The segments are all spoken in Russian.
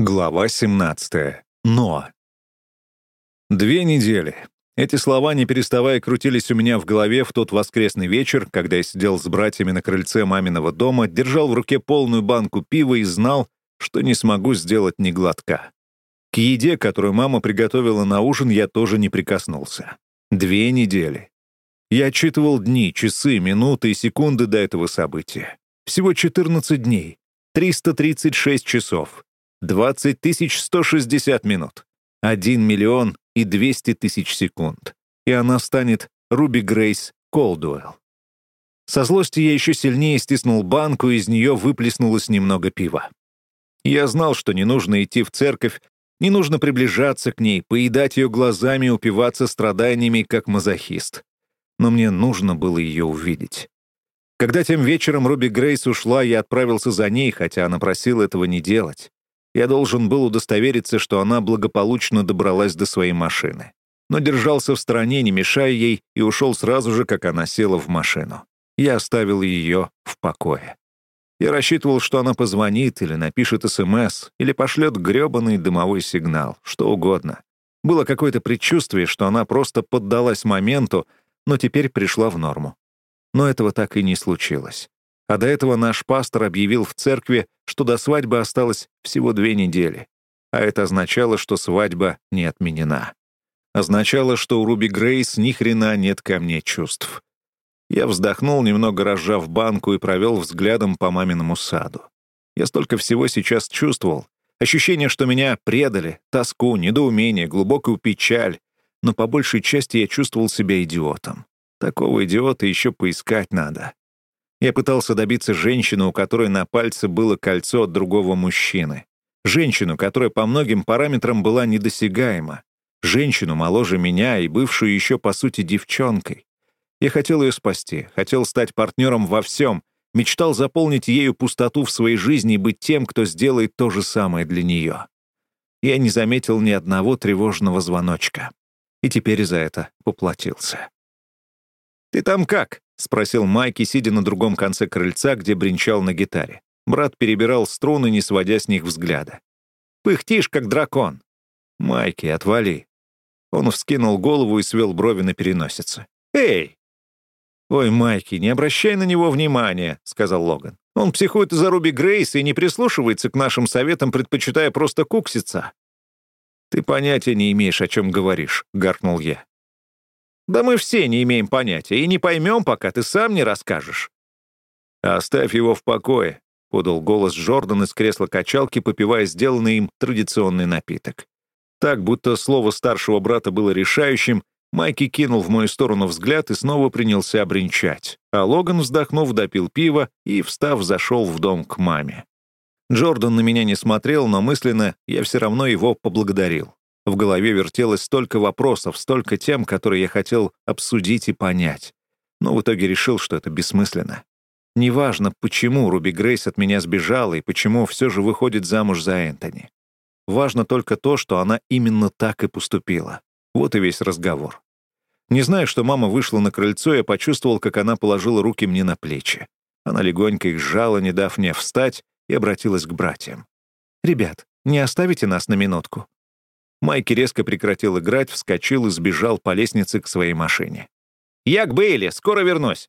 Глава 17. Но. Две недели. Эти слова, не переставая, крутились у меня в голове в тот воскресный вечер, когда я сидел с братьями на крыльце маминого дома, держал в руке полную банку пива и знал, что не смогу сделать ни глотка. К еде, которую мама приготовила на ужин, я тоже не прикоснулся. Две недели. Я отчитывал дни, часы, минуты и секунды до этого события. Всего 14 дней, 336 часов. 20 160 минут, 1 миллион и 200 тысяч секунд. И она станет Руби Грейс Колдуэлл. Со злости я еще сильнее стиснул банку, из нее выплеснулось немного пива. Я знал, что не нужно идти в церковь, не нужно приближаться к ней, поедать ее глазами, упиваться страданиями, как мазохист. Но мне нужно было ее увидеть. Когда тем вечером Руби Грейс ушла, я отправился за ней, хотя она просила этого не делать. Я должен был удостовериться, что она благополучно добралась до своей машины. Но держался в стороне, не мешая ей, и ушел сразу же, как она села в машину. Я оставил ее в покое. Я рассчитывал, что она позвонит или напишет СМС, или пошлет грёбаный дымовой сигнал, что угодно. Было какое-то предчувствие, что она просто поддалась моменту, но теперь пришла в норму. Но этого так и не случилось. А до этого наш пастор объявил в церкви, что до свадьбы осталось всего две недели. А это означало, что свадьба не отменена. Означало, что у Руби Грейс ни хрена нет ко мне чувств. Я вздохнул, немного разжав банку и провел взглядом по маминому саду. Я столько всего сейчас чувствовал. Ощущение, что меня предали, тоску, недоумение, глубокую печаль. Но по большей части я чувствовал себя идиотом. Такого идиота еще поискать надо. Я пытался добиться женщину, у которой на пальце было кольцо от другого мужчины. Женщину, которая по многим параметрам была недосягаема. Женщину моложе меня и бывшую еще, по сути, девчонкой. Я хотел ее спасти, хотел стать партнером во всем, мечтал заполнить ею пустоту в своей жизни и быть тем, кто сделает то же самое для нее. Я не заметил ни одного тревожного звоночка. И теперь за это поплатился. «Ты там как?» — спросил Майки, сидя на другом конце крыльца, где бренчал на гитаре. Брат перебирал струны, не сводя с них взгляда. «Пыхтишь, как дракон!» «Майки, отвали!» Он вскинул голову и свел брови на переносице. «Эй!» «Ой, Майки, не обращай на него внимания», — сказал Логан. «Он психует из-за Руби Грейс и не прислушивается к нашим советам, предпочитая просто кукситься». «Ты понятия не имеешь, о чем говоришь», — гаркнул я. Да мы все не имеем понятия и не поймем, пока ты сам не расскажешь». «Оставь его в покое», — подал голос Джордан из кресла качалки, попивая сделанный им традиционный напиток. Так, будто слово старшего брата было решающим, Майки кинул в мою сторону взгляд и снова принялся обренчать, а Логан, вздохнув, допил пиво и, встав, зашел в дом к маме. Джордан на меня не смотрел, но мысленно я все равно его поблагодарил. В голове вертелось столько вопросов, столько тем, которые я хотел обсудить и понять. Но в итоге решил, что это бессмысленно. Неважно, почему Руби Грейс от меня сбежала и почему все же выходит замуж за Энтони. Важно только то, что она именно так и поступила. Вот и весь разговор. Не зная, что мама вышла на крыльцо, я почувствовал, как она положила руки мне на плечи. Она легонько их сжала, не дав мне встать, и обратилась к братьям. «Ребят, не оставите нас на минутку?» Майки резко прекратил играть, вскочил и сбежал по лестнице к своей машине. «Я к Бейли, скоро вернусь!»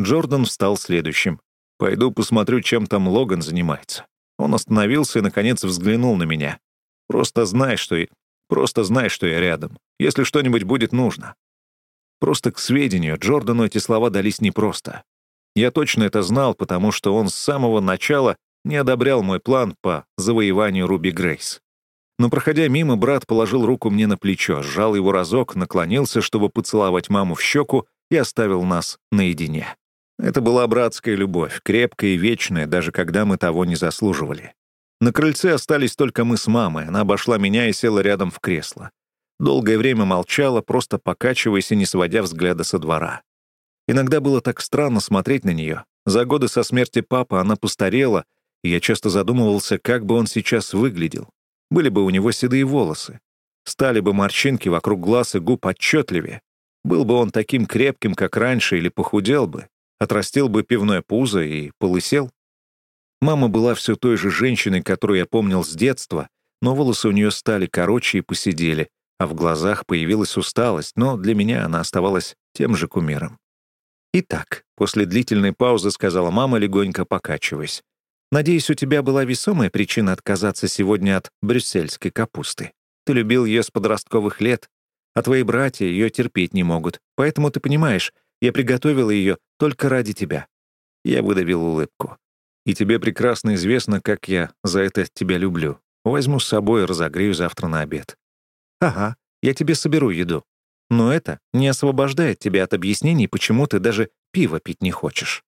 Джордан встал следующим. «Пойду посмотрю, чем там Логан занимается». Он остановился и, наконец, взглянул на меня. «Просто знай, что я... Просто знай, что я рядом. Если что-нибудь будет нужно». Просто к сведению, Джордану эти слова дались непросто. Я точно это знал, потому что он с самого начала не одобрял мой план по завоеванию Руби Грейс. Но, проходя мимо, брат положил руку мне на плечо, сжал его разок, наклонился, чтобы поцеловать маму в щеку и оставил нас наедине. Это была братская любовь, крепкая и вечная, даже когда мы того не заслуживали. На крыльце остались только мы с мамой, она обошла меня и села рядом в кресло. Долгое время молчала, просто покачиваясь и не сводя взгляда со двора. Иногда было так странно смотреть на нее. За годы со смерти папы она постарела, и я часто задумывался, как бы он сейчас выглядел. Были бы у него седые волосы. Стали бы морщинки вокруг глаз и губ отчетливее. Был бы он таким крепким, как раньше, или похудел бы, отрастил бы пивное пузо и полысел. Мама была все той же женщиной, которую я помнил с детства, но волосы у нее стали короче и посидели, а в глазах появилась усталость, но для меня она оставалась тем же кумиром. «Итак», — после длительной паузы сказала мама, легонько покачиваясь, «надеюсь, у тебя была весомая причина отказаться сегодня от брюссельской капусты. Ты любил ее с подростковых лет, а твои братья ее терпеть не могут, поэтому ты понимаешь, я приготовила ее только ради тебя». Я выдавил улыбку. «И тебе прекрасно известно, как я за это тебя люблю. Возьму с собой и разогрею завтра на обед». «Ага, я тебе соберу еду. Но это не освобождает тебя от объяснений, почему ты даже пиво пить не хочешь».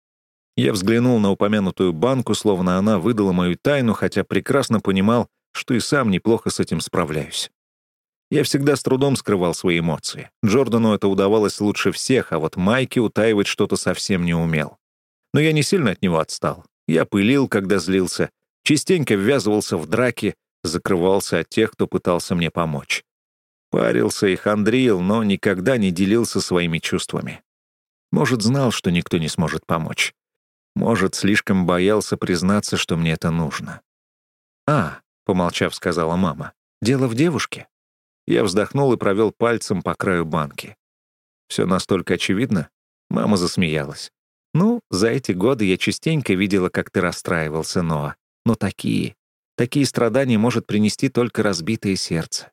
Я взглянул на упомянутую банку, словно она выдала мою тайну, хотя прекрасно понимал, что и сам неплохо с этим справляюсь. Я всегда с трудом скрывал свои эмоции. Джордану это удавалось лучше всех, а вот Майки утаивать что-то совсем не умел. Но я не сильно от него отстал. Я пылил, когда злился, частенько ввязывался в драки, закрывался от тех, кто пытался мне помочь. Парился и хандрил, но никогда не делился своими чувствами. Может, знал, что никто не сможет помочь. Может, слишком боялся признаться, что мне это нужно. «А», — помолчав, сказала мама, — «дело в девушке». Я вздохнул и провел пальцем по краю банки. Все настолько очевидно. Мама засмеялась. «Ну, за эти годы я частенько видела, как ты расстраивался, Ноа. Но такие, такие страдания может принести только разбитое сердце.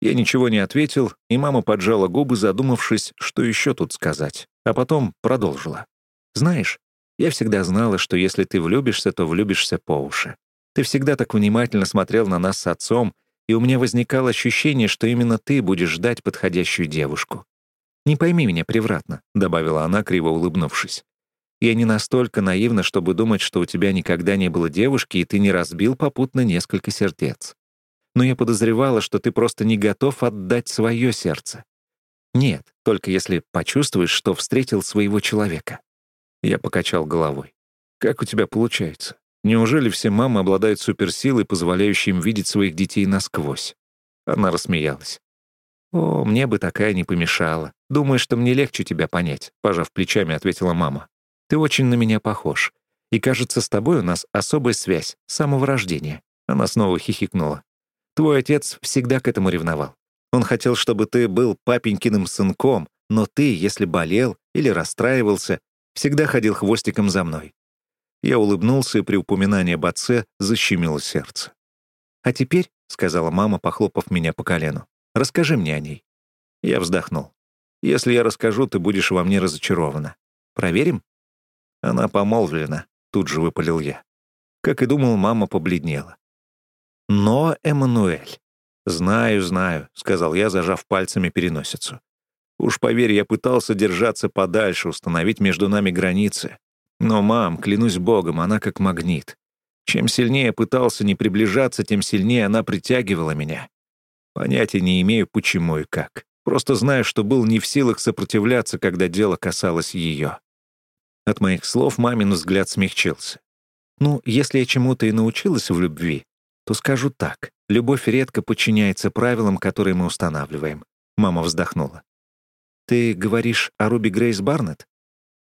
Я ничего не ответил, и мама поджала губы, задумавшись, что еще тут сказать, а потом продолжила. «Знаешь, я всегда знала, что если ты влюбишься, то влюбишься по уши. Ты всегда так внимательно смотрел на нас с отцом, и у меня возникало ощущение, что именно ты будешь ждать подходящую девушку. «Не пойми меня превратно», — добавила она, криво улыбнувшись. «Я не настолько наивна, чтобы думать, что у тебя никогда не было девушки, и ты не разбил попутно несколько сердец но я подозревала, что ты просто не готов отдать свое сердце. Нет, только если почувствуешь, что встретил своего человека. Я покачал головой. Как у тебя получается? Неужели все мамы обладают суперсилой, позволяющей им видеть своих детей насквозь? Она рассмеялась. «О, мне бы такая не помешала. Думаю, что мне легче тебя понять», — пожав плечами, ответила мама. «Ты очень на меня похож. И, кажется, с тобой у нас особая связь, с самого рождения». Она снова хихикнула. Твой отец всегда к этому ревновал. Он хотел, чтобы ты был папенькиным сынком, но ты, если болел или расстраивался, всегда ходил хвостиком за мной. Я улыбнулся, и при упоминании об отце защемило сердце. «А теперь», — сказала мама, похлопав меня по колену, — «расскажи мне о ней». Я вздохнул. «Если я расскажу, ты будешь во мне разочарована. Проверим?» Она помолвлена, тут же выпалил я. Как и думал, мама побледнела. Но Эммануэль. «Знаю, знаю», — сказал я, зажав пальцами переносицу. «Уж поверь, я пытался держаться подальше, установить между нами границы. Но, мам, клянусь богом, она как магнит. Чем сильнее пытался не приближаться, тем сильнее она притягивала меня. Понятия не имею, почему и как. Просто знаю, что был не в силах сопротивляться, когда дело касалось ее. От моих слов мамин взгляд смягчился. «Ну, если я чему-то и научилась в любви, то скажу так. Любовь редко подчиняется правилам, которые мы устанавливаем. Мама вздохнула. «Ты говоришь о Руби Грейс Барнетт?»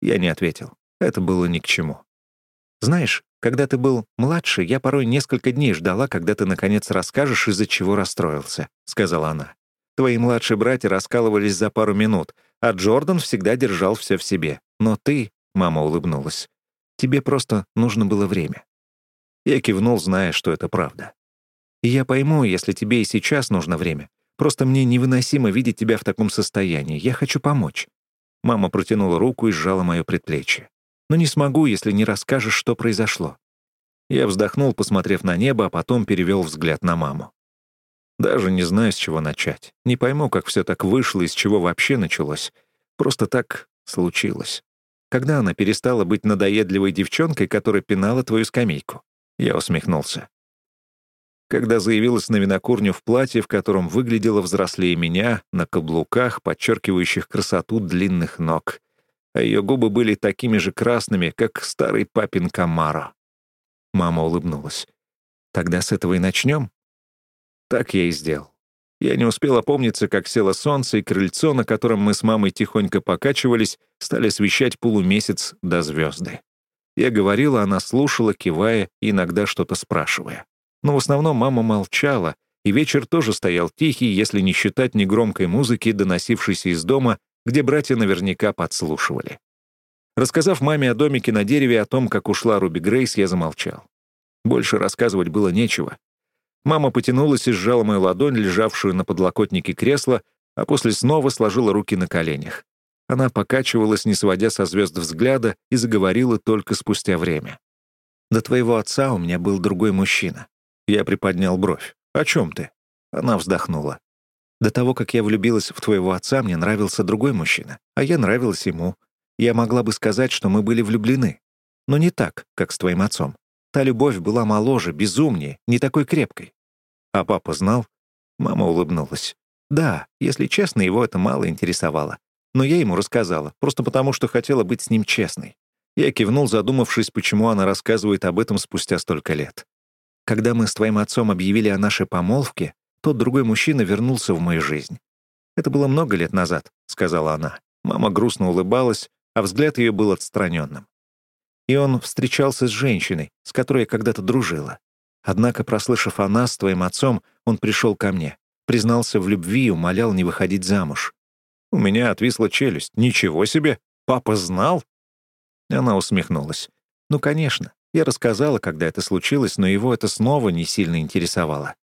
Я не ответил. Это было ни к чему. «Знаешь, когда ты был младше, я порой несколько дней ждала, когда ты, наконец, расскажешь, из-за чего расстроился», — сказала она. «Твои младшие братья раскалывались за пару минут, а Джордан всегда держал все в себе. Но ты...» — мама улыбнулась. «Тебе просто нужно было время». Я кивнул, зная, что это правда. И я пойму, если тебе и сейчас нужно время. Просто мне невыносимо видеть тебя в таком состоянии. Я хочу помочь». Мама протянула руку и сжала мое предплечье. «Но не смогу, если не расскажешь, что произошло». Я вздохнул, посмотрев на небо, а потом перевел взгляд на маму. Даже не знаю, с чего начать. Не пойму, как все так вышло и с чего вообще началось. Просто так случилось. Когда она перестала быть надоедливой девчонкой, которая пинала твою скамейку? Я усмехнулся когда заявилась на винокурню в платье, в котором выглядела взрослее меня, на каблуках, подчеркивающих красоту длинных ног. А ее губы были такими же красными, как старый папин Камаро. Мама улыбнулась. «Тогда с этого и начнем?» Так я и сделал. Я не успел опомниться, как село солнце, и крыльцо, на котором мы с мамой тихонько покачивались, стали освещать полумесяц до звезды. Я говорила, она слушала, кивая иногда что-то спрашивая. Но в основном мама молчала, и вечер тоже стоял тихий, если не считать негромкой музыки, доносившейся из дома, где братья наверняка подслушивали. Рассказав маме о домике на дереве, о том, как ушла Руби Грейс, я замолчал. Больше рассказывать было нечего. Мама потянулась и сжала мою ладонь, лежавшую на подлокотнике кресла, а после снова сложила руки на коленях. Она покачивалась, не сводя со звезд взгляда, и заговорила только спустя время. «До твоего отца у меня был другой мужчина». Я приподнял бровь. «О чем ты?» Она вздохнула. «До того, как я влюбилась в твоего отца, мне нравился другой мужчина, а я нравилась ему. Я могла бы сказать, что мы были влюблены. Но не так, как с твоим отцом. Та любовь была моложе, безумнее, не такой крепкой. А папа знал? Мама улыбнулась. Да, если честно, его это мало интересовало. Но я ему рассказала, просто потому, что хотела быть с ним честной. Я кивнул, задумавшись, почему она рассказывает об этом спустя столько лет. Когда мы с твоим отцом объявили о нашей помолвке, тот другой мужчина вернулся в мою жизнь. «Это было много лет назад», — сказала она. Мама грустно улыбалась, а взгляд ее был отстраненным. И он встречался с женщиной, с которой я когда-то дружила. Однако, прослышав о нас с твоим отцом, он пришел ко мне, признался в любви и умолял не выходить замуж. У меня отвисла челюсть. «Ничего себе! Папа знал?» Она усмехнулась. «Ну, конечно. Я рассказала, когда это случилось, но его это снова не сильно интересовало.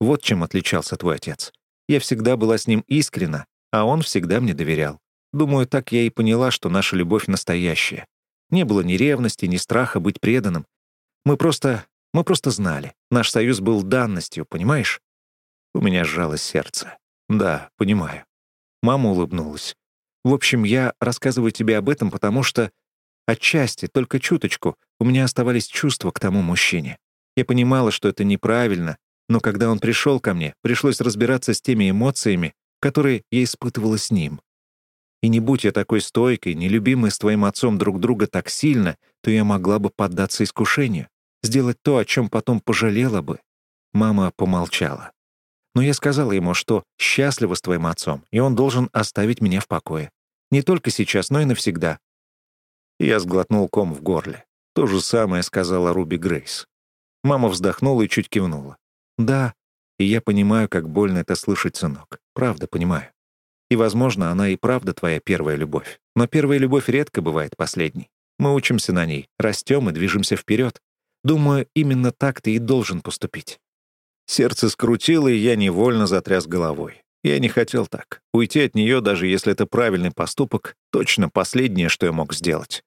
Вот чем отличался твой отец. Я всегда была с ним искренна, а он всегда мне доверял. Думаю, так я и поняла, что наша любовь настоящая. Не было ни ревности, ни страха быть преданным. Мы просто... мы просто знали. Наш союз был данностью, понимаешь? У меня сжалось сердце. Да, понимаю. Мама улыбнулась. В общем, я рассказываю тебе об этом, потому что отчасти, только чуточку, у меня оставались чувства к тому мужчине. Я понимала, что это неправильно, но когда он пришел ко мне, пришлось разбираться с теми эмоциями, которые я испытывала с ним. И не будь я такой стойкой, нелюбимой с твоим отцом друг друга так сильно, то я могла бы поддаться искушению, сделать то, о чем потом пожалела бы. Мама помолчала. Но я сказала ему, что счастлива с твоим отцом, и он должен оставить меня в покое. Не только сейчас, но и навсегда. Я сглотнул ком в горле. То же самое сказала Руби Грейс. Мама вздохнула и чуть кивнула. «Да, и я понимаю, как больно это слышать, сынок. Правда, понимаю. И, возможно, она и правда твоя первая любовь. Но первая любовь редко бывает последней. Мы учимся на ней, растем и движемся вперед. Думаю, именно так ты и должен поступить. Сердце скрутило, и я невольно затряс головой. Я не хотел так. Уйти от нее, даже если это правильный поступок, точно последнее, что я мог сделать.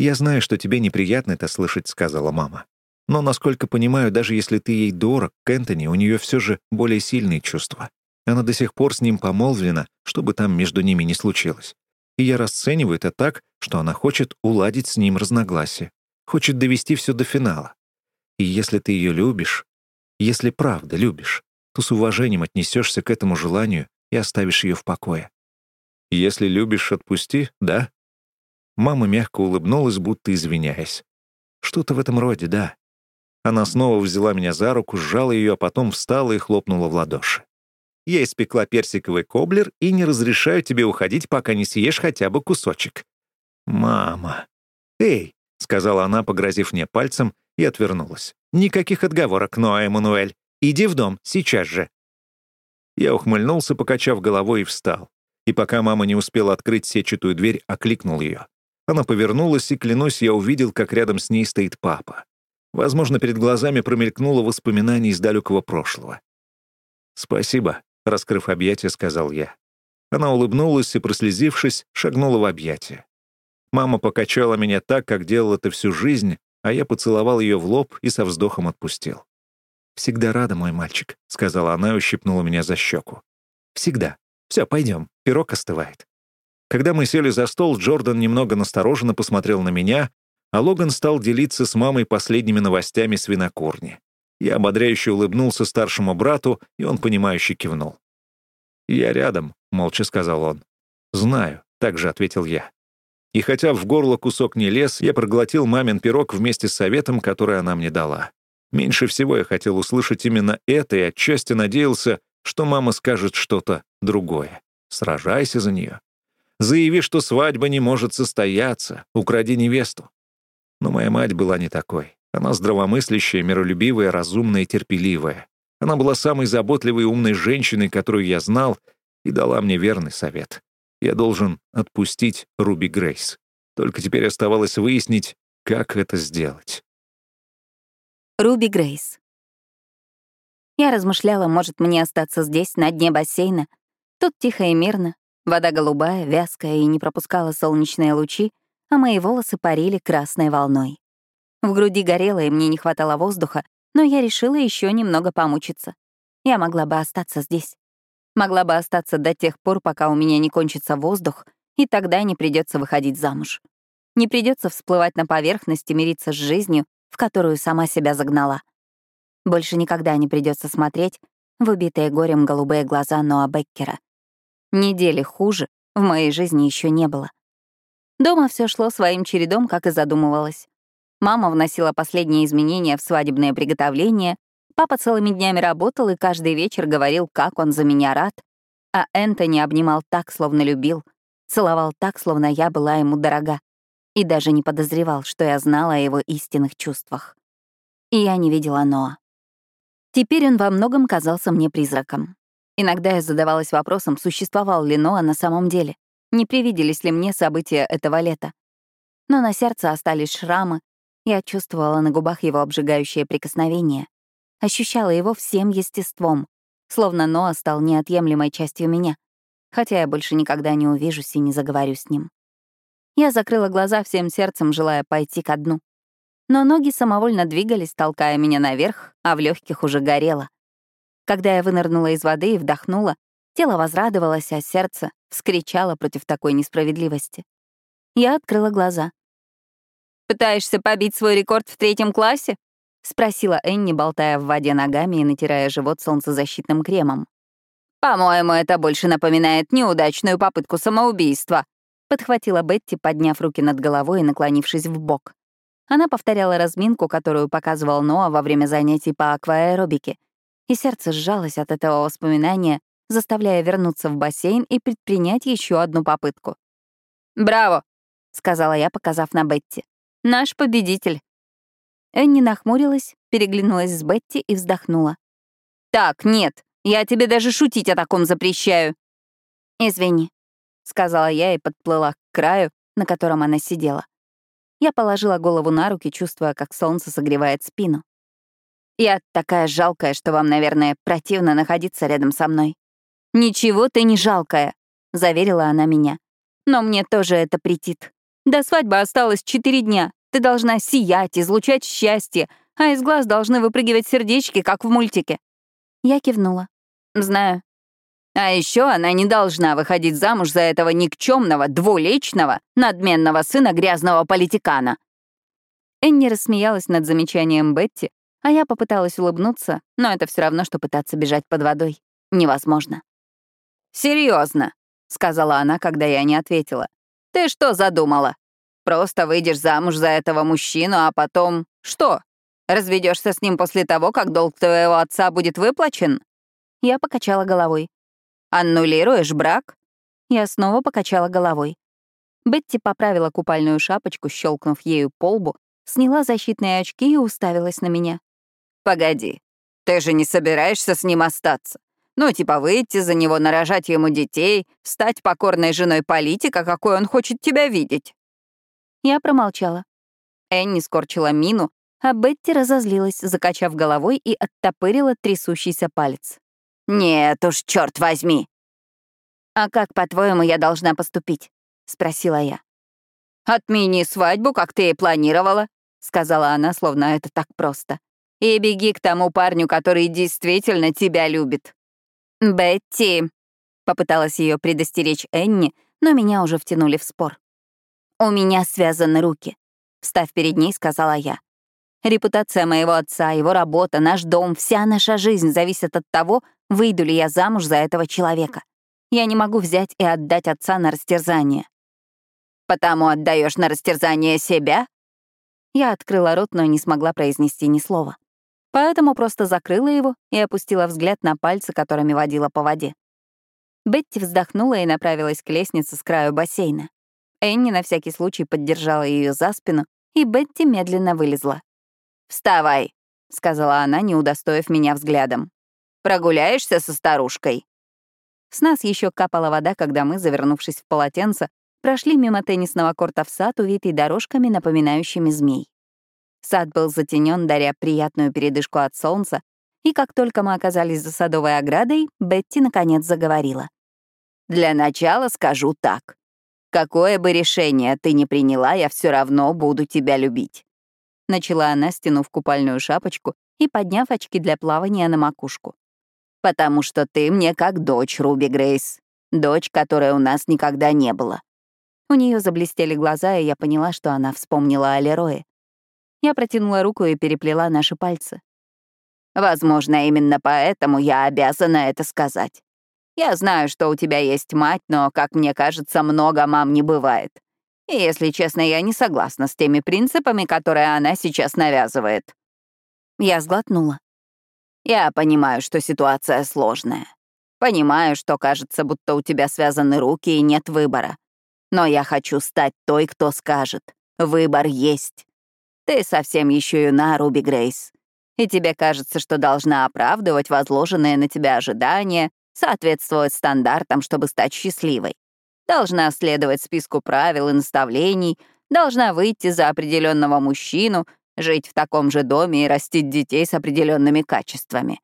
«Я знаю, что тебе неприятно это слышать», — сказала мама. «Но, насколько понимаю, даже если ты ей дорог, к Энтони, у нее все же более сильные чувства. Она до сих пор с ним помолвлена, что бы там между ними ни случилось. И я расцениваю это так, что она хочет уладить с ним разногласия, хочет довести все до финала. И если ты ее любишь, если правда любишь, то с уважением отнесешься к этому желанию и оставишь ее в покое. Если любишь, отпусти, да? Мама мягко улыбнулась, будто извиняясь. Что-то в этом роде, да. Она снова взяла меня за руку, сжала ее, а потом встала и хлопнула в ладоши. «Я испекла персиковый коблер и не разрешаю тебе уходить, пока не съешь хотя бы кусочек». «Мама». «Эй», — сказала она, погрозив мне пальцем, и отвернулась. «Никаких отговорок, Ноа Эммануэль. Иди в дом, сейчас же». Я ухмыльнулся, покачав головой, и встал. И пока мама не успела открыть сетчатую дверь, окликнул ее. Она повернулась, и, клянусь, я увидел, как рядом с ней стоит папа. Возможно, перед глазами промелькнуло воспоминание из далекого прошлого. «Спасибо», — раскрыв объятия, сказал я. Она улыбнулась и, прослезившись, шагнула в объятия. Мама покачала меня так, как делала это всю жизнь, а я поцеловал ее в лоб и со вздохом отпустил. «Всегда рада, мой мальчик», — сказала она и ущипнула меня за щеку. «Всегда. Все, пойдем, пирог остывает». Когда мы сели за стол, Джордан немного настороженно посмотрел на меня, а Логан стал делиться с мамой последними новостями с винокурни. Я ободряюще улыбнулся старшему брату, и он, понимающе кивнул. «Я рядом», — молча сказал он. «Знаю», — также ответил я. И хотя в горло кусок не лез, я проглотил мамин пирог вместе с советом, который она мне дала. Меньше всего я хотел услышать именно это и отчасти надеялся, что мама скажет что-то другое. Сражайся за нее. Заяви, что свадьба не может состояться, укради невесту. Но моя мать была не такой. Она здравомыслящая, миролюбивая, разумная и терпеливая. Она была самой заботливой и умной женщиной, которую я знал, и дала мне верный совет. Я должен отпустить Руби Грейс. Только теперь оставалось выяснить, как это сделать. Руби Грейс. Я размышляла, может мне остаться здесь, на дне бассейна. Тут тихо и мирно, вода голубая, вязкая и не пропускала солнечные лучи, а мои волосы парили красной волной. В груди горело, и мне не хватало воздуха, но я решила еще немного помучиться. Я могла бы остаться здесь. Могла бы остаться до тех пор, пока у меня не кончится воздух, и тогда не придется выходить замуж. Не придется всплывать на поверхность и мириться с жизнью, в которую сама себя загнала. Больше никогда не придется смотреть в убитые горем голубые глаза Ноа Беккера. Недели хуже в моей жизни еще не было. Дома все шло своим чередом, как и задумывалось. Мама вносила последние изменения в свадебное приготовление, папа целыми днями работал и каждый вечер говорил, как он за меня рад, а Энтони обнимал так, словно любил, целовал так, словно я была ему дорога, и даже не подозревал, что я знала о его истинных чувствах. И я не видела Ноа. Теперь он во многом казался мне призраком. Иногда я задавалась вопросом, существовал ли Ноа на самом деле, не привиделись ли мне события этого лета. Но на сердце остались шрамы, я чувствовала на губах его обжигающее прикосновение, ощущала его всем естеством, словно Ноа стал неотъемлемой частью меня, хотя я больше никогда не увижусь и не заговорю с ним. Я закрыла глаза всем сердцем, желая пойти ко дну. Но ноги самовольно двигались, толкая меня наверх, а в легких уже горело. Когда я вынырнула из воды и вдохнула, тело возрадовалось, а сердце вскричало против такой несправедливости. Я открыла глаза. «Пытаешься побить свой рекорд в третьем классе?» — спросила Энни, болтая в воде ногами и натирая живот солнцезащитным кремом. «По-моему, это больше напоминает неудачную попытку самоубийства», — подхватила Бетти, подняв руки над головой и наклонившись в бок. Она повторяла разминку, которую показывал Ноа во время занятий по акваэробике, и сердце сжалось от этого воспоминания, заставляя вернуться в бассейн и предпринять еще одну попытку. «Браво!» — сказала я, показав на Бетти. Наш победитель». Энни нахмурилась, переглянулась с Бетти и вздохнула. «Так, нет, я тебе даже шутить о таком запрещаю». «Извини», — сказала я и подплыла к краю, на котором она сидела. Я положила голову на руки, чувствуя, как солнце согревает спину. «Я такая жалкая, что вам, наверное, противно находиться рядом со мной». «Ничего ты не жалкая», — заверила она меня. «Но мне тоже это претит. До свадьбы осталось четыре дня. Ты должна сиять, излучать счастье, а из глаз должны выпрыгивать сердечки, как в мультике». Я кивнула. «Знаю». А еще она не должна выходить замуж за этого никчемного, двуличного, надменного сына грязного политикана. Энни рассмеялась над замечанием Бетти, а я попыталась улыбнуться, но это все равно, что пытаться бежать под водой. Невозможно. Серьезно, сказала она, когда я не ответила. Ты что задумала? Просто выйдешь замуж за этого мужчину, а потом... Что? Разведешься с ним после того, как долг твоего отца будет выплачен? Я покачала головой. Аннулируешь брак? Я снова покачала головой. Бетти поправила купальную шапочку, щелкнув ею по лбу, сняла защитные очки и уставилась на меня. «Погоди, ты же не собираешься с ним остаться? Ну, типа выйти за него, нарожать ему детей, стать покорной женой политика, какой он хочет тебя видеть. Я промолчала. Энни скорчила мину, а Бетти разозлилась, закачав головой и оттопырила трясущийся палец. «Нет уж, черт возьми!» «А как, по-твоему, я должна поступить?» — спросила я. «Отмени свадьбу, как ты и планировала», — сказала она, словно это так просто. «И беги к тому парню, который действительно тебя любит». «Бетти!» — попыталась ее предостеречь Энни, но меня уже втянули в спор. «У меня связаны руки», — встав перед ней, сказала я. «Репутация моего отца, его работа, наш дом, вся наша жизнь зависит от того, выйду ли я замуж за этого человека. Я не могу взять и отдать отца на растерзание». «Потому отдаешь на растерзание себя?» Я открыла рот, но не смогла произнести ни слова поэтому просто закрыла его и опустила взгляд на пальцы, которыми водила по воде. Бетти вздохнула и направилась к лестнице с краю бассейна. Энни на всякий случай поддержала ее за спину, и Бетти медленно вылезла. «Вставай», — сказала она, не удостоив меня взглядом. Прогуляешься со старушкой?» С нас еще капала вода, когда мы, завернувшись в полотенце, прошли мимо теннисного корта в сад, увитый дорожками, напоминающими змей. Сад был затенен, даря приятную передышку от солнца, и как только мы оказались за садовой оградой, Бетти наконец заговорила. «Для начала скажу так. Какое бы решение ты ни приняла, я все равно буду тебя любить». Начала она, стянув купальную шапочку и подняв очки для плавания на макушку. «Потому что ты мне как дочь, Руби Грейс. Дочь, которой у нас никогда не было». У нее заблестели глаза, и я поняла, что она вспомнила о Лерое. Я протянула руку и переплела наши пальцы. Возможно, именно поэтому я обязана это сказать. Я знаю, что у тебя есть мать, но, как мне кажется, много мам не бывает. И, если честно, я не согласна с теми принципами, которые она сейчас навязывает. Я сглотнула. Я понимаю, что ситуация сложная. Понимаю, что кажется, будто у тебя связаны руки и нет выбора. Но я хочу стать той, кто скажет. Выбор есть. Ты совсем еще юна, Руби Грейс и тебе кажется, что должна оправдывать возложенные на тебя ожидания, соответствовать стандартам, чтобы стать счастливой. Должна следовать списку правил и наставлений, должна выйти за определенного мужчину, жить в таком же доме и растить детей с определенными качествами.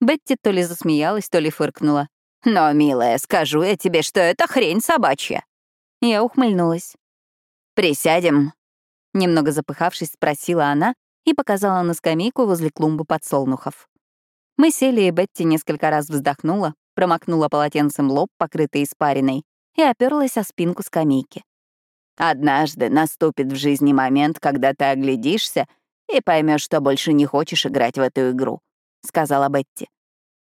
Бетти то ли засмеялась, то ли фыркнула. «Но, милая, скажу я тебе, что это хрень собачья». Я ухмыльнулась. «Присядем?» Немного запыхавшись, спросила она, и показала на скамейку возле клумбы подсолнухов. Мы сели, и Бетти несколько раз вздохнула, промокнула полотенцем лоб, покрытый испариной, и оперлась о спинку скамейки. «Однажды наступит в жизни момент, когда ты оглядишься и поймешь, что больше не хочешь играть в эту игру», — сказала Бетти.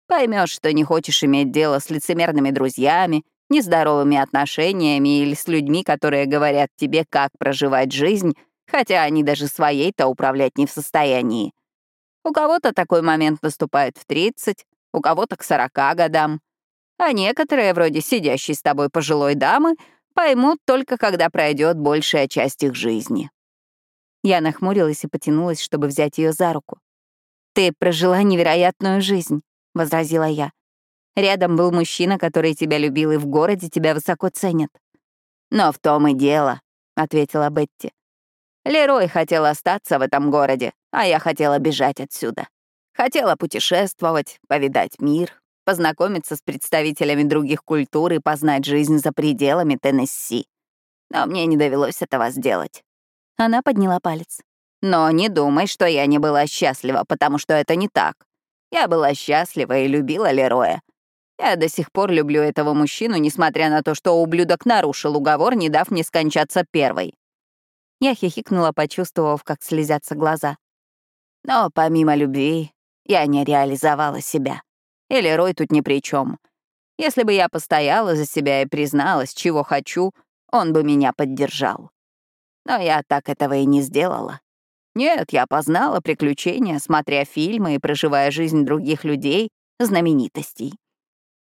Поймешь, что не хочешь иметь дело с лицемерными друзьями, нездоровыми отношениями или с людьми, которые говорят тебе, как проживать жизнь, хотя они даже своей-то управлять не в состоянии. У кого-то такой момент наступает в 30, у кого-то к 40 годам. А некоторые, вроде сидящей с тобой пожилой дамы, поймут только, когда пройдет большая часть их жизни. Я нахмурилась и потянулась, чтобы взять ее за руку. «Ты прожила невероятную жизнь», — возразила я. «Рядом был мужчина, который тебя любил, и в городе тебя высоко ценят». «Но в том и дело», — ответила Бетти. Лерой хотел остаться в этом городе, а я хотела бежать отсюда. Хотела путешествовать, повидать мир, познакомиться с представителями других культур и познать жизнь за пределами Теннесси. Но мне не довелось этого сделать. Она подняла палец. Но не думай, что я не была счастлива, потому что это не так. Я была счастлива и любила Лероя. Я до сих пор люблю этого мужчину, несмотря на то, что ублюдок нарушил уговор, не дав мне скончаться первой. Я хихикнула, почувствовав, как слезятся глаза. Но помимо любви, я не реализовала себя. Или Рой тут ни при чем. Если бы я постояла за себя и призналась, чего хочу, он бы меня поддержал. Но я так этого и не сделала. Нет, я познала приключения, смотря фильмы и проживая жизнь других людей, знаменитостей.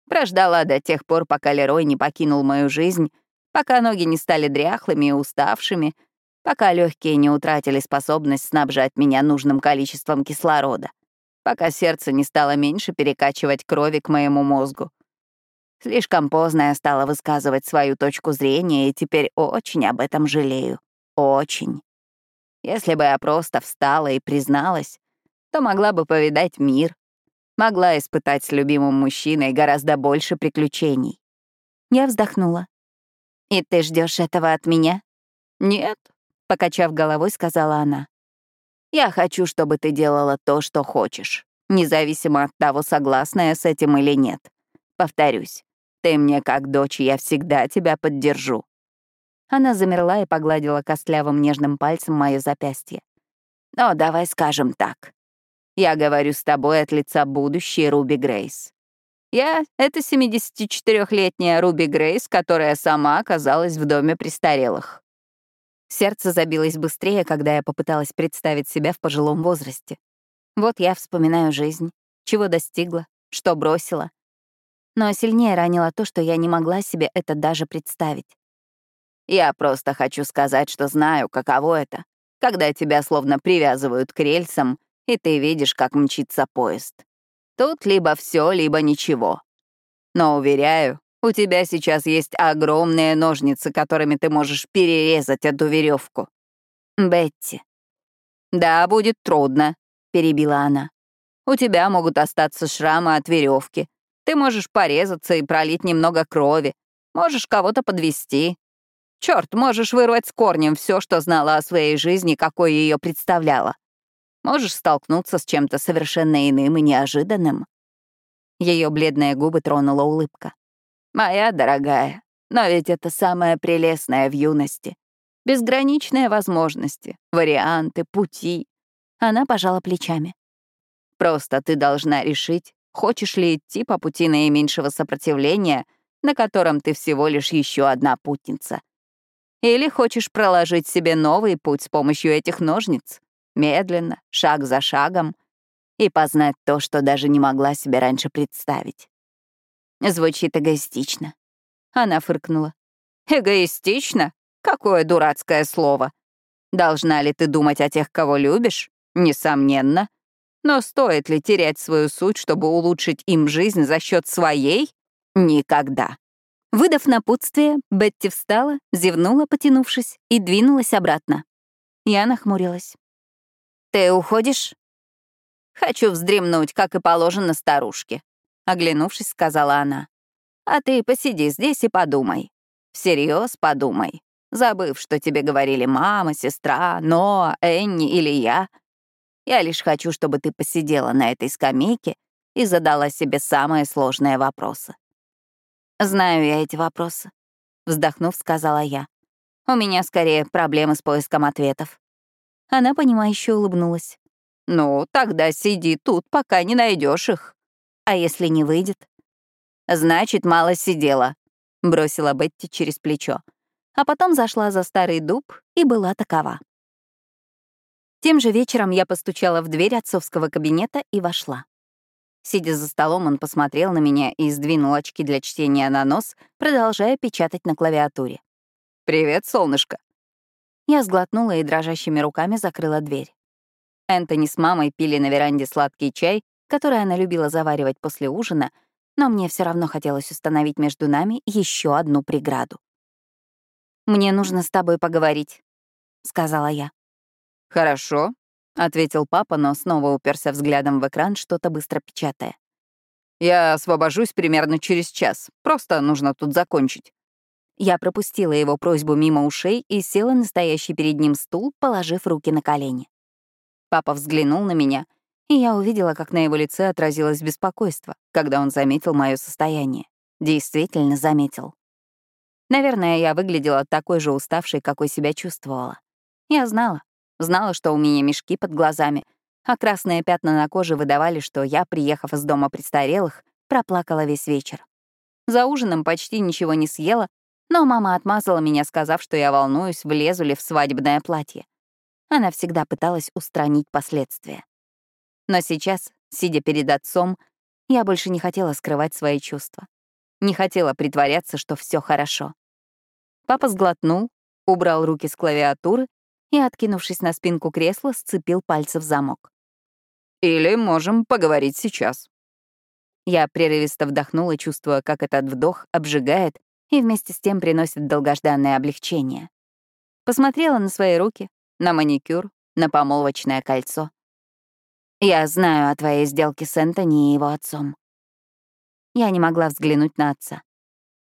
Прождала до тех пор, пока Лерой не покинул мою жизнь, пока ноги не стали дряхлыми и уставшими, пока легкие не утратили способность снабжать меня нужным количеством кислорода, пока сердце не стало меньше перекачивать крови к моему мозгу. Слишком поздно я стала высказывать свою точку зрения и теперь очень об этом жалею. Очень. Если бы я просто встала и призналась, то могла бы повидать мир, могла испытать с любимым мужчиной гораздо больше приключений. Я вздохнула. «И ты ждешь этого от меня?» «Нет», — покачав головой, сказала она. «Я хочу, чтобы ты делала то, что хочешь, независимо от того, согласна я с этим или нет. Повторюсь, ты мне как дочь, я всегда тебя поддержу». Она замерла и погладила костлявым нежным пальцем мое запястье. «Но давай скажем так. Я говорю с тобой от лица будущей Руби Грейс. Я — это 74-летняя Руби Грейс, которая сама оказалась в доме престарелых. Сердце забилось быстрее, когда я попыталась представить себя в пожилом возрасте. Вот я вспоминаю жизнь, чего достигла, что бросила. Но сильнее ранило то, что я не могла себе это даже представить. Я просто хочу сказать, что знаю, каково это, когда тебя словно привязывают к рельсам, и ты видишь, как мчится поезд. Тут либо все, либо ничего. Но, уверяю, у тебя сейчас есть огромные ножницы, которыми ты можешь перерезать эту веревку. Бетти. Да, будет трудно, перебила она. У тебя могут остаться шрамы от веревки. Ты можешь порезаться и пролить немного крови. Можешь кого-то подвести. Черт, можешь вырвать с корнем все, что знала о своей жизни, какой ее представляла. Можешь столкнуться с чем-то совершенно иным и неожиданным. Ее бледные губы тронула улыбка. «Моя дорогая, но ведь это самое прелестное в юности. Безграничные возможности, варианты, пути». Она пожала плечами. «Просто ты должна решить, хочешь ли идти по пути наименьшего сопротивления, на котором ты всего лишь еще одна путница. Или хочешь проложить себе новый путь с помощью этих ножниц, медленно, шаг за шагом, и познать то, что даже не могла себе раньше представить. Звучит эгоистично. Она фыркнула. «Эгоистично? Какое дурацкое слово! Должна ли ты думать о тех, кого любишь? Несомненно. Но стоит ли терять свою суть, чтобы улучшить им жизнь за счет своей? Никогда». Выдав напутствие, Бетти встала, зевнула, потянувшись, и двинулась обратно. Я нахмурилась. «Ты уходишь?» «Хочу вздремнуть, как и положено старушке», — оглянувшись, сказала она. «А ты посиди здесь и подумай. Всерьез подумай, забыв, что тебе говорили мама, сестра, Ноа, Энни или я. Я лишь хочу, чтобы ты посидела на этой скамейке и задала себе самые сложные вопросы». «Знаю я эти вопросы», — вздохнув, сказала я. «У меня скорее проблемы с поиском ответов». Она, понимающе улыбнулась. «Ну, тогда сиди тут, пока не найдешь их. А если не выйдет?» «Значит, мало сидела», — бросила Бетти через плечо. А потом зашла за старый дуб и была такова. Тем же вечером я постучала в дверь отцовского кабинета и вошла. Сидя за столом, он посмотрел на меня и сдвинул очки для чтения на нос, продолжая печатать на клавиатуре. «Привет, солнышко». Я сглотнула и дрожащими руками закрыла дверь. Энтони с мамой пили на веранде сладкий чай, который она любила заваривать после ужина, но мне все равно хотелось установить между нами еще одну преграду. «Мне нужно с тобой поговорить», — сказала я. «Хорошо», — ответил папа, но снова уперся взглядом в экран, что-то быстро печатая. «Я освобожусь примерно через час. Просто нужно тут закончить». Я пропустила его просьбу мимо ушей и села на стоящий перед ним стул, положив руки на колени. Папа взглянул на меня, и я увидела, как на его лице отразилось беспокойство, когда он заметил мое состояние. Действительно заметил. Наверное, я выглядела такой же уставшей, какой себя чувствовала. Я знала. Знала, что у меня мешки под глазами, а красные пятна на коже выдавали, что я, приехав из дома престарелых, проплакала весь вечер. За ужином почти ничего не съела, но мама отмазала меня, сказав, что я волнуюсь, влезу ли в свадебное платье. Она всегда пыталась устранить последствия. Но сейчас, сидя перед отцом, я больше не хотела скрывать свои чувства. Не хотела притворяться, что все хорошо. Папа сглотнул, убрал руки с клавиатуры и, откинувшись на спинку кресла, сцепил пальцы в замок. «Или можем поговорить сейчас». Я прерывисто вдохнула, чувствуя, как этот вдох обжигает и вместе с тем приносит долгожданное облегчение. Посмотрела на свои руки, на маникюр, на помолвочное кольцо. Я знаю о твоей сделке с Энтони и его отцом. Я не могла взглянуть на отца.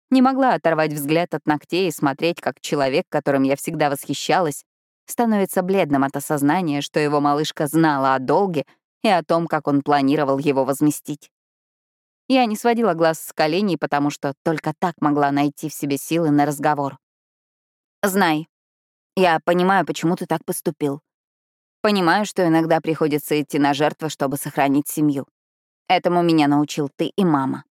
Не могла оторвать взгляд от ногтей и смотреть, как человек, которым я всегда восхищалась, становится бледным от осознания, что его малышка знала о долге и о том, как он планировал его возместить. Я не сводила глаз с коленей, потому что только так могла найти в себе силы на разговор. «Знай, я понимаю, почему ты так поступил. Понимаю, что иногда приходится идти на жертвы, чтобы сохранить семью. Этому меня научил ты и мама.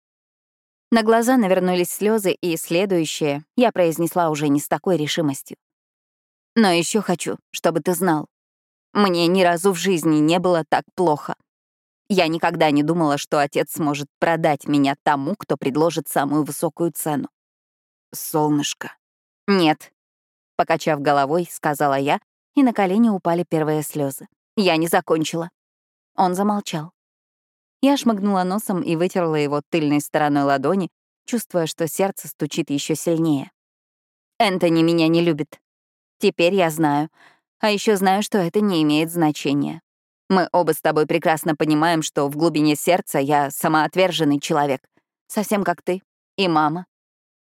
На глаза навернулись слезы, и следующее я произнесла уже не с такой решимостью. Но еще хочу, чтобы ты знал. Мне ни разу в жизни не было так плохо. Я никогда не думала, что отец сможет продать меня тому, кто предложит самую высокую цену. Солнышко. Нет, Покачав головой, сказала я, и на колени упали первые слезы. Я не закончила. Он замолчал. Я шмыгнула носом и вытерла его тыльной стороной ладони, чувствуя, что сердце стучит еще сильнее. Энтони меня не любит. Теперь я знаю. А еще знаю, что это не имеет значения. Мы оба с тобой прекрасно понимаем, что в глубине сердца я самоотверженный человек, совсем как ты и мама.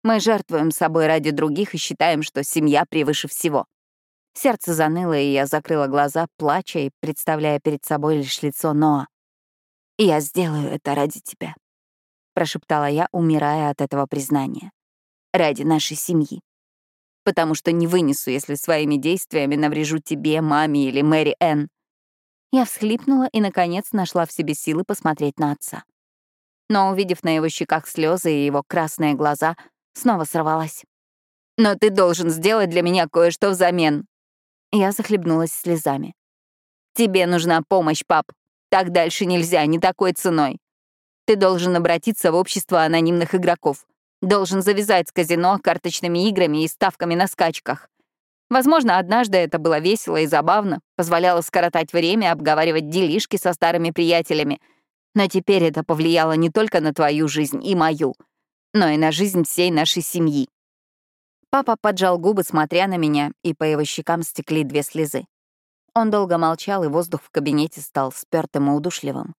Мы жертвуем собой ради других и считаем, что семья превыше всего. Сердце заныло, и я закрыла глаза, плача и представляя перед собой лишь лицо Ноа. «Я сделаю это ради тебя», — прошептала я, умирая от этого признания. «Ради нашей семьи. Потому что не вынесу, если своими действиями наврежу тебе, маме или Мэри Энн. Я всхлипнула и, наконец, нашла в себе силы посмотреть на отца. Но, увидев на его щеках слезы и его красные глаза, снова сорвалась. «Но ты должен сделать для меня кое-что взамен». Я захлебнулась слезами. «Тебе нужна помощь, пап. Так дальше нельзя, не такой ценой. Ты должен обратиться в общество анонимных игроков. Должен завязать с казино, карточными играми и ставками на скачках. Возможно, однажды это было весело и забавно, позволяло скоротать время, обговаривать делишки со старыми приятелями. Но теперь это повлияло не только на твою жизнь и мою, но и на жизнь всей нашей семьи. Папа поджал губы, смотря на меня, и по его щекам стекли две слезы. Он долго молчал, и воздух в кабинете стал спёртым и удушливым.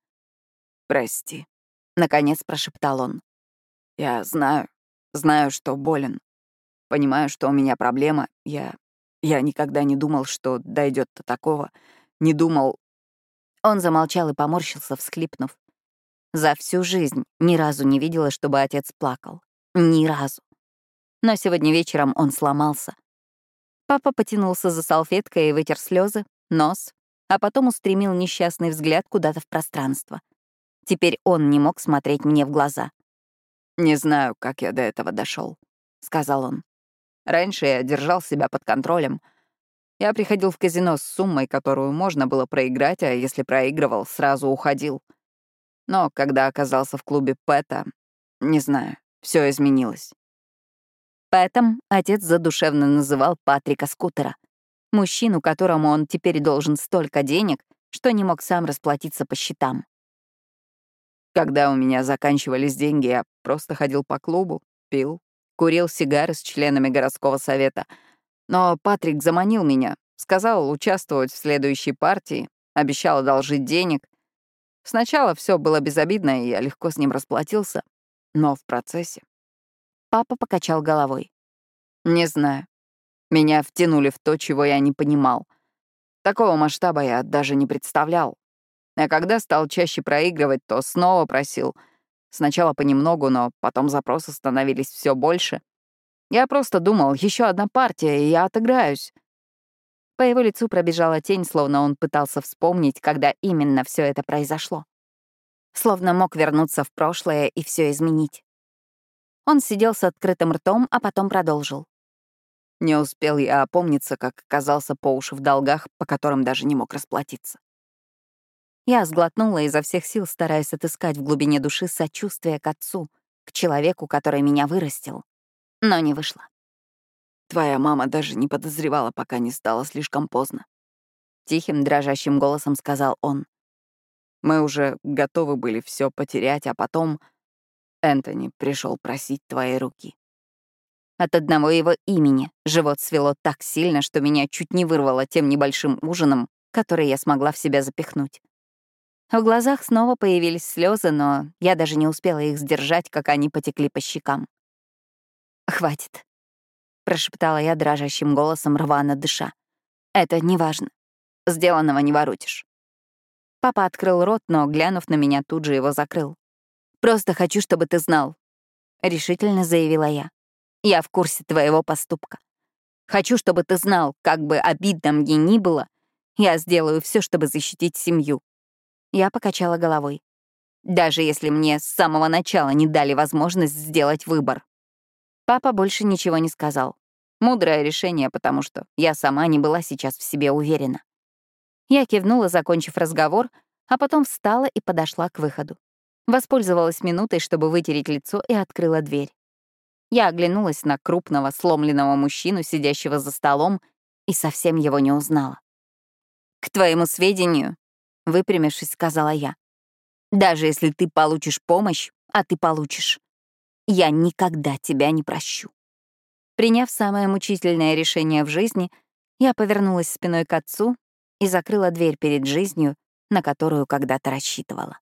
«Прости», — наконец прошептал он. «Я знаю, знаю, что болен. Понимаю, что у меня проблема. Я я никогда не думал, что дойдет до такого. Не думал... Он замолчал и поморщился, всхлипнув. За всю жизнь ни разу не видела, чтобы отец плакал. Ни разу. Но сегодня вечером он сломался. Папа потянулся за салфеткой и вытер слезы, нос, а потом устремил несчастный взгляд куда-то в пространство. Теперь он не мог смотреть мне в глаза. «Не знаю, как я до этого дошел, сказал он. Раньше я держал себя под контролем. Я приходил в казино с суммой, которую можно было проиграть, а если проигрывал, сразу уходил. Но когда оказался в клубе Пэта, не знаю, все изменилось. Пэтом отец задушевно называл Патрика Скутера, мужчину, которому он теперь должен столько денег, что не мог сам расплатиться по счетам. Когда у меня заканчивались деньги, я просто ходил по клубу, пил, курил сигары с членами городского совета. Но Патрик заманил меня, сказал участвовать в следующей партии, обещал одолжить денег. Сначала все было безобидно, и я легко с ним расплатился. Но в процессе... Папа покачал головой. Не знаю. Меня втянули в то, чего я не понимал. Такого масштаба я даже не представлял. А когда стал чаще проигрывать, то снова просил — Сначала понемногу, но потом запросы становились все больше. Я просто думал, еще одна партия, и я отыграюсь. По его лицу пробежала тень, словно он пытался вспомнить, когда именно все это произошло. Словно мог вернуться в прошлое и все изменить. Он сидел с открытым ртом, а потом продолжил. Не успел я опомниться, как оказался по уши в долгах, по которым даже не мог расплатиться. Я сглотнула изо всех сил, стараясь отыскать в глубине души сочувствие к отцу, к человеку, который меня вырастил. Но не вышло. Твоя мама даже не подозревала, пока не стало слишком поздно. Тихим, дрожащим голосом сказал он. Мы уже готовы были все потерять, а потом Энтони пришел просить твоей руки. От одного его имени живот свело так сильно, что меня чуть не вырвало тем небольшим ужином, который я смогла в себя запихнуть. В глазах снова появились слезы, но я даже не успела их сдержать, как они потекли по щекам. «Хватит», — прошептала я дрожащим голосом, рвано дыша. «Это неважно. Сделанного не воротишь». Папа открыл рот, но, глянув на меня, тут же его закрыл. «Просто хочу, чтобы ты знал», — решительно заявила я. «Я в курсе твоего поступка. Хочу, чтобы ты знал, как бы обидно мне ни было, я сделаю все, чтобы защитить семью. Я покачала головой. Даже если мне с самого начала не дали возможность сделать выбор. Папа больше ничего не сказал. Мудрое решение, потому что я сама не была сейчас в себе уверена. Я кивнула, закончив разговор, а потом встала и подошла к выходу. Воспользовалась минутой, чтобы вытереть лицо, и открыла дверь. Я оглянулась на крупного, сломленного мужчину, сидящего за столом, и совсем его не узнала. «К твоему сведению, — выпрямившись, сказала я. Даже если ты получишь помощь, а ты получишь, я никогда тебя не прощу. Приняв самое мучительное решение в жизни, я повернулась спиной к отцу и закрыла дверь перед жизнью, на которую когда-то рассчитывала.